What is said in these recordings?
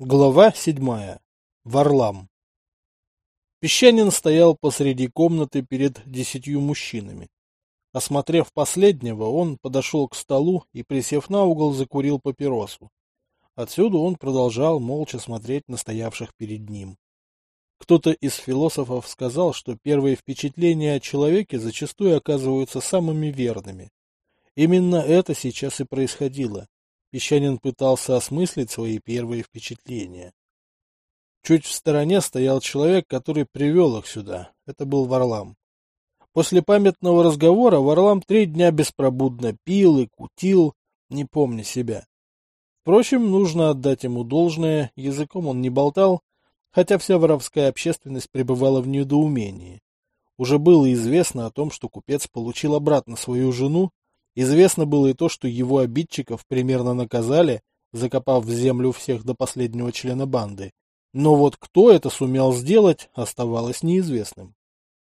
Глава седьмая. Варлам. Песчанин стоял посреди комнаты перед десятью мужчинами. Осмотрев последнего, он подошел к столу и, присев на угол, закурил папиросу. Отсюда он продолжал молча смотреть на стоявших перед ним. Кто-то из философов сказал, что первые впечатления о человеке зачастую оказываются самыми верными. Именно это сейчас и происходило. Песчанин пытался осмыслить свои первые впечатления. Чуть в стороне стоял человек, который привел их сюда. Это был Варлам. После памятного разговора Варлам три дня беспробудно пил и кутил, не помня себя. Впрочем, нужно отдать ему должное, языком он не болтал, хотя вся воровская общественность пребывала в недоумении. Уже было известно о том, что купец получил обратно свою жену, Известно было и то, что его обидчиков примерно наказали, закопав в землю всех до последнего члена банды. Но вот кто это сумел сделать, оставалось неизвестным.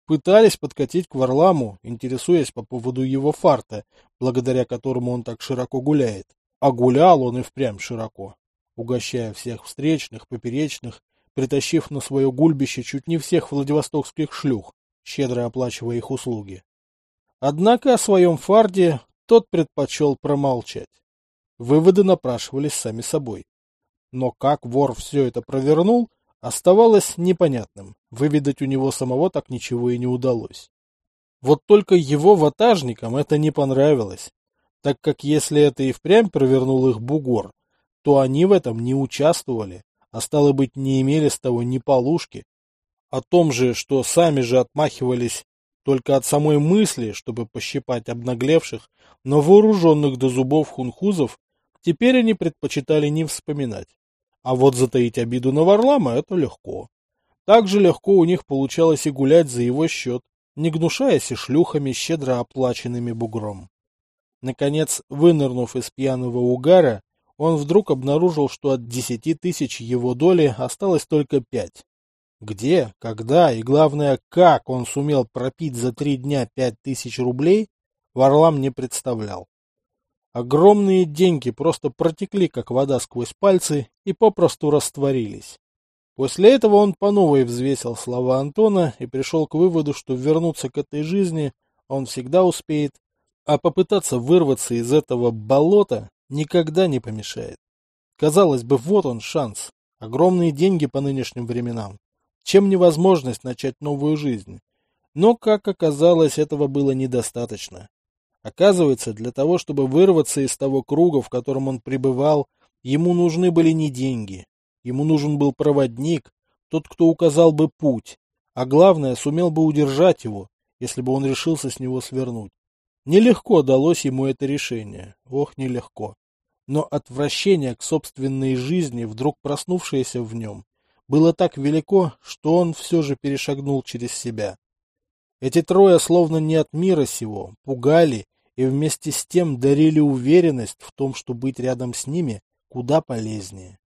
Пытались подкатить к Варламу, интересуясь по поводу его фарта, благодаря которому он так широко гуляет. А гулял он и впрямь широко, угощая всех встречных, поперечных, притащив на свое гульбище чуть не всех владивостокских шлюх, щедро оплачивая их услуги. Однако о своем фарде тот предпочел промолчать. Выводы напрашивались сами собой. Но как вор все это провернул, оставалось непонятным. Выведать у него самого так ничего и не удалось. Вот только его ватажникам это не понравилось, так как если это и впрямь провернул их бугор, то они в этом не участвовали, а стало быть, не имели с того ни полушки. О том же, что сами же отмахивались только от самой мысли, чтобы пощипать обнаглевших, но вооруженных до зубов хунхузов, теперь они предпочитали не вспоминать. А вот затаить обиду на Варлама — это легко. Так же легко у них получалось и гулять за его счет, не гнушаясь и шлюхами, щедро оплаченными бугром. Наконец, вынырнув из пьяного угара, он вдруг обнаружил, что от десяти тысяч его доли осталось только пять. Где, когда и, главное, как он сумел пропить за три дня пять тысяч рублей, Варлам не представлял. Огромные деньги просто протекли, как вода сквозь пальцы, и попросту растворились. После этого он по новой взвесил слова Антона и пришел к выводу, что вернуться к этой жизни он всегда успеет, а попытаться вырваться из этого болота никогда не помешает. Казалось бы, вот он шанс. Огромные деньги по нынешним временам чем невозможность начать новую жизнь. Но, как оказалось, этого было недостаточно. Оказывается, для того, чтобы вырваться из того круга, в котором он пребывал, ему нужны были не деньги. Ему нужен был проводник, тот, кто указал бы путь, а главное, сумел бы удержать его, если бы он решился с него свернуть. Нелегко далось ему это решение, ох, нелегко. Но отвращение к собственной жизни, вдруг проснувшееся в нем, было так велико, что он все же перешагнул через себя. Эти трое, словно не от мира сего, пугали и вместе с тем дарили уверенность в том, что быть рядом с ними куда полезнее.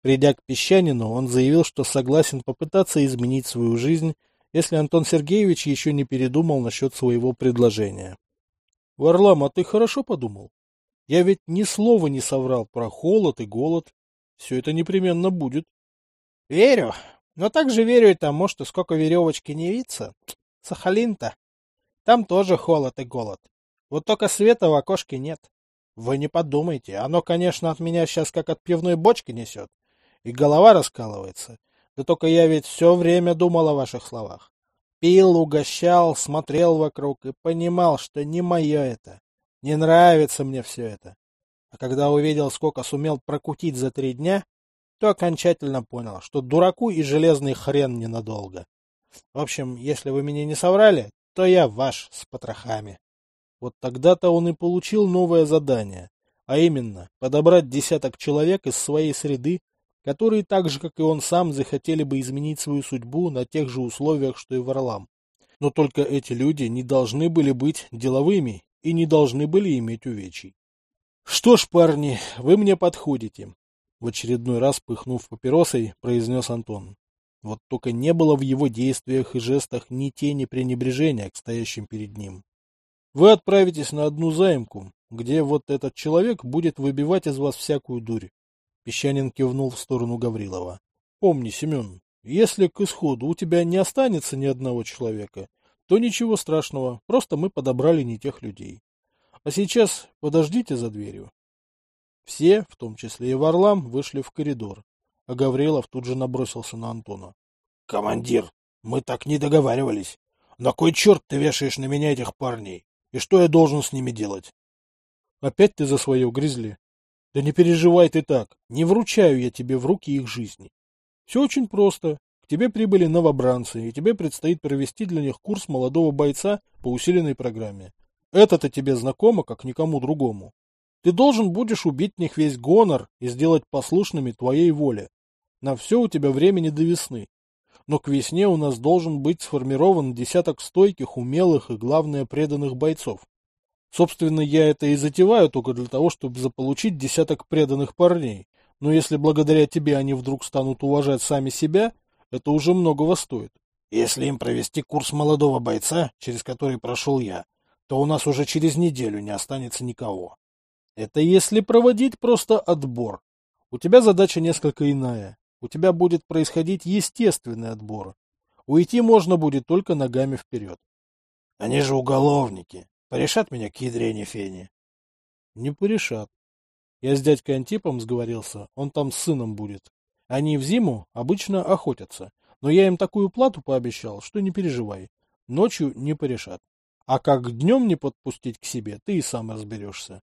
Придя к Песчанину, он заявил, что согласен попытаться изменить свою жизнь, если Антон Сергеевич еще не передумал насчет своего предложения. — Варлам, а ты хорошо подумал? Я ведь ни слова не соврал про холод и голод. Все это непременно будет. Верю. Но также верю и тому, что сколько веревочки не виться. Сахалин-то. Там тоже холод и голод. Вот только света в окошке нет. Вы не подумайте. Оно, конечно, от меня сейчас как от пивной бочки несет. И голова раскалывается. Да только я ведь все время думал о ваших словах. Пил, угощал, смотрел вокруг и понимал, что не мое это. Не нравится мне все это. А когда увидел, сколько сумел прокутить за три дня, то окончательно понял, что дураку и железный хрен ненадолго. В общем, если вы меня не соврали, то я ваш с потрохами. Вот тогда-то он и получил новое задание, а именно подобрать десяток человек из своей среды, которые так же, как и он сам, захотели бы изменить свою судьбу на тех же условиях, что и Варлам. Но только эти люди не должны были быть деловыми и не должны были иметь увечий. Что ж, парни, вы мне подходите. В очередной раз, пыхнув папиросой, произнес Антон. Вот только не было в его действиях и жестах ни тени пренебрежения к стоящим перед ним. Вы отправитесь на одну заимку, где вот этот человек будет выбивать из вас всякую дурь. Песчанин кивнул в сторону Гаврилова. Помни, Семен, если к исходу у тебя не останется ни одного человека, то ничего страшного, просто мы подобрали не тех людей. А сейчас подождите за дверью. Все, в том числе и Варлам, вышли в коридор, а Гаврилов тут же набросился на Антона. — Командир, мы так не договаривались. На кой черт ты вешаешь на меня этих парней? И что я должен с ними делать? — Опять ты за свое грызли? Да не переживай ты так, не вручаю я тебе в руки их жизни. Все очень просто. К тебе прибыли новобранцы, и тебе предстоит провести для них курс молодого бойца по усиленной программе. Это-то тебе знакомо, как никому другому. Ты должен будешь убить в них весь гонор и сделать послушными твоей воле. На все у тебя времени до весны. Но к весне у нас должен быть сформирован десяток стойких, умелых и, главное, преданных бойцов. Собственно, я это и затеваю только для того, чтобы заполучить десяток преданных парней. Но если благодаря тебе они вдруг станут уважать сами себя, это уже многого стоит. Если им провести курс молодого бойца, через который прошел я, то у нас уже через неделю не останется никого. Это если проводить просто отбор. У тебя задача несколько иная. У тебя будет происходить естественный отбор. Уйти можно будет только ногами вперед. Они же уголовники. Порешат меня к ядрене фени? Не порешат. Я с дядькой Антипом сговорился, он там с сыном будет. Они в зиму обычно охотятся, но я им такую плату пообещал, что не переживай. Ночью не порешат. А как днем не подпустить к себе, ты и сам разберешься.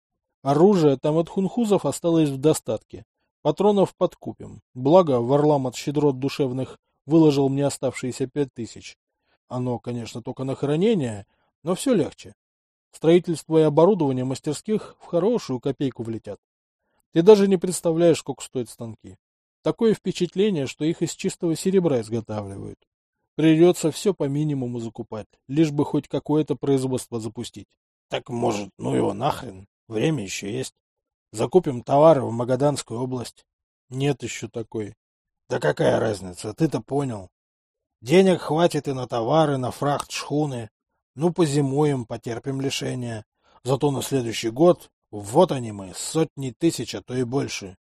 Оружие там от хунхузов осталось в достатке. Патронов подкупим. Благо, Варлам от щедрот душевных выложил мне оставшиеся пять тысяч. Оно, конечно, только на хранение, но все легче. Строительство и оборудование мастерских в хорошую копейку влетят. Ты даже не представляешь, сколько стоят станки. Такое впечатление, что их из чистого серебра изготавливают. Придется все по минимуму закупать, лишь бы хоть какое-то производство запустить. Так может, ну его нахрен, время еще есть. Закупим товары в Магаданскую область. Нет еще такой. Да какая разница, ты-то понял. Денег хватит и на товары, на фрахт шхуны. Ну, позимуем, потерпим лишения. Зато на следующий год, вот они мы, сотни тысяч, а то и больше.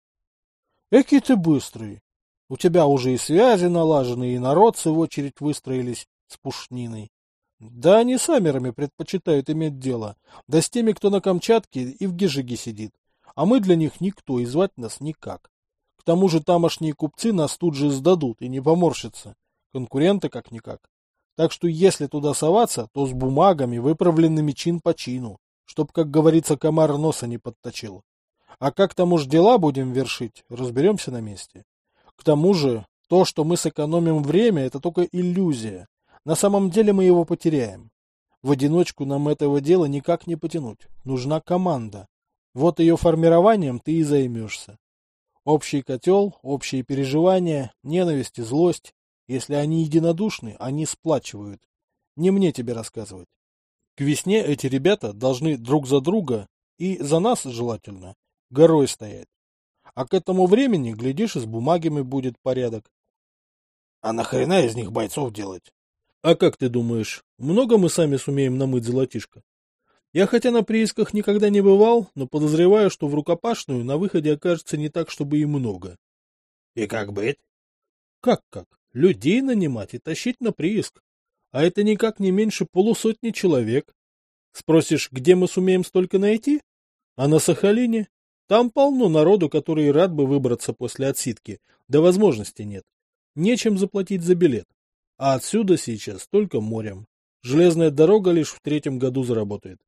Эки ты быстрый. У тебя уже и связи налажены, и народцы в очередь выстроились с пушниной. Да они с амерами предпочитают иметь дело, да с теми, кто на Камчатке и в Гижиге сидит. А мы для них никто, и звать нас никак. К тому же тамошние купцы нас тут же сдадут и не поморщатся. Конкуренты как-никак. Так что если туда соваться, то с бумагами, выправленными чин по чину, чтоб, как говорится, комар носа не подточил. А как там уж дела будем вершить, разберемся на месте. К тому же, то, что мы сэкономим время, это только иллюзия. На самом деле мы его потеряем. В одиночку нам этого дела никак не потянуть. Нужна команда. Вот ее формированием ты и займешься. Общий котел, общие переживания, ненависть и злость если они единодушны, они сплачивают. Не мне тебе рассказывать. К весне эти ребята должны друг за друга и за нас желательно горой стоять. А к этому времени, глядишь, и с бумагами будет порядок. А нахрена из них бойцов делать? А как ты думаешь, много мы сами сумеем намыть золотишко? Я хотя на приисках никогда не бывал, но подозреваю, что в рукопашную на выходе окажется не так, чтобы и много. И как быть? Как-как? людей нанимать и тащить на прииск. А это никак не меньше полусотни человек. Спросишь, где мы сумеем столько найти? А на Сахалине? Там полно народу, который рад бы выбраться после отсидки, да возможности нет. Нечем заплатить за билет. А отсюда сейчас только морем. Железная дорога лишь в третьем году заработает.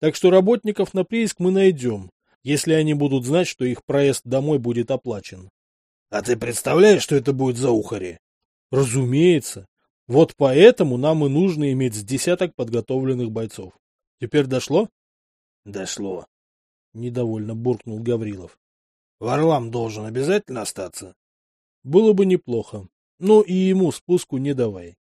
Так что работников на прииск мы найдем, если они будут знать, что их проезд домой будет оплачен. — А ты представляешь, что это будет за ухари? Разумеется. Вот поэтому нам и нужно иметь с десяток подготовленных бойцов. Теперь дошло? Дошло. Недовольно буркнул Гаврилов. Варлам должен обязательно остаться? Было бы неплохо. Но и ему спуску не давай.